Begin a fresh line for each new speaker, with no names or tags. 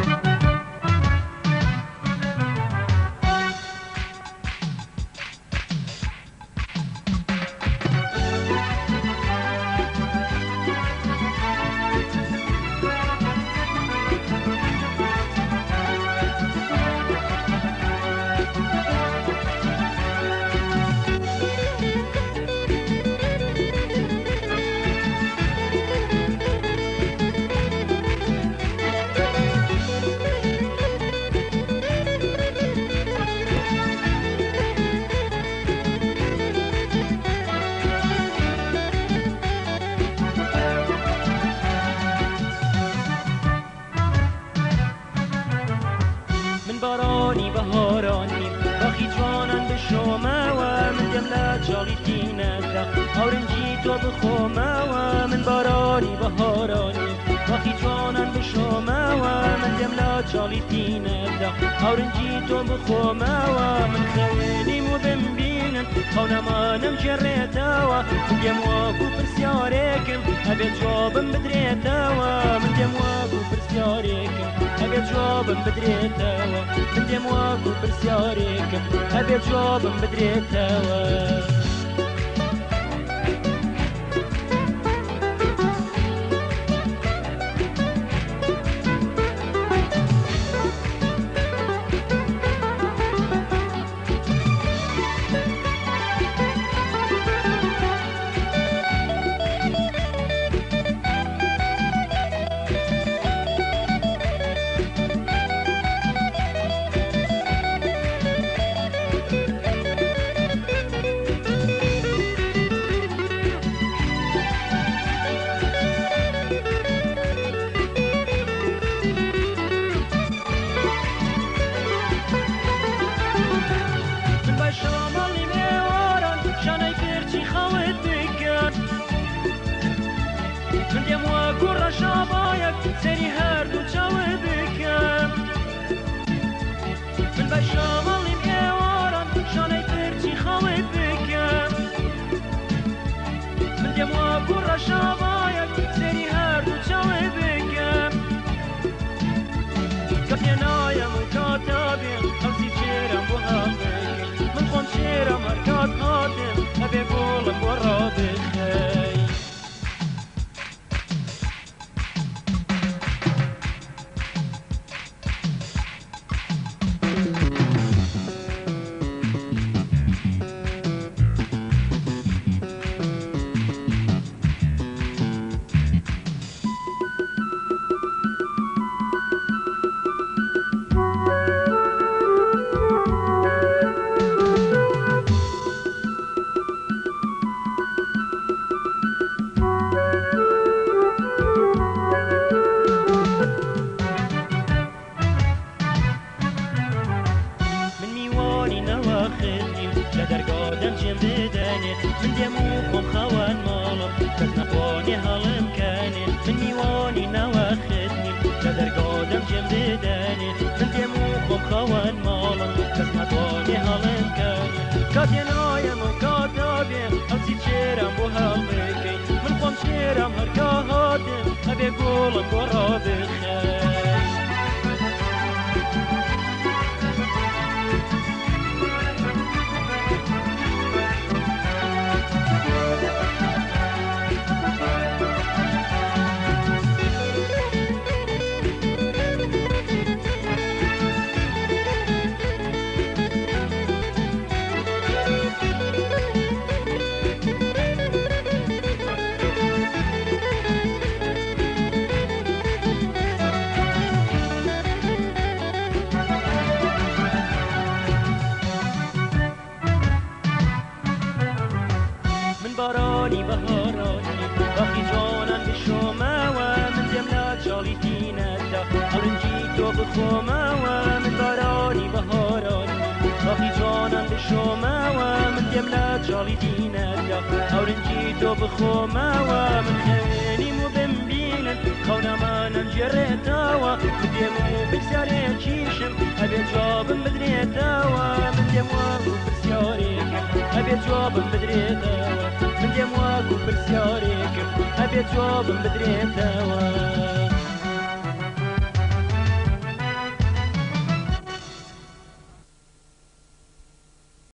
Thank you. بەهۆرانی بەخی جوانان بشۆماوە من دەم لە جاڵی دینەدا هاورنجی تۆ بخۆماوە من بارانی بەهۆرانی بەخی جوانان بشۆماوە من دەم لە جاڵی دینەدا هاورنجی تۆ بخۆماوە من خەوێنیم و بمبینن خەونەمانم جێڕێتەوە دێم وەکو پرسیارێکم ئەبێت جوابم بدرێتەوە من دێم وە جوب بدري توا انت مواقف بالسياريك ابي بجوب بدري توا اشا باید سری هر دو چاوه بکم من بشا مالیم اواران شانه ترچی خواه بکم من گموه بور اشا باید جوانی نواخدیم لە دەرگادەم جێم بدەنێ من دێم و خۆم خەوان ماڵم کەس نەخوانێ هەڵم من میوانی نەواخدنیم لە دەرگادەم جێم بدەنێ من دێم و خۆم خەوان ماڵم کەس نەخوانێ هەڵم کەنێ کاتێ نایم و کات نابێم ئەسی چێرم بۆ هەڵ بکەین من خۆم چێرم هەرگا هاتێم هەبێ گوڵم گۆڕا بخێن هەرنجی تۆ بخۆمەوە من بارانی بەهاران باقی جانان بشۆمەوە من دێم لە جاڵی دینەدا هەرنجی تۆ بخۆمەوە من خێنیم و بمبینن خەونەمانم جێڕێتەوە دێم و پرسیارێ کیشم ئەبێ جوابم بدرێتەوە من دێم وە و پرسیارێکم ئەبێ جوابم بدرێتەوە من دێم وە و پرسیارێکم ئەبێ جوابم بدرێتەوە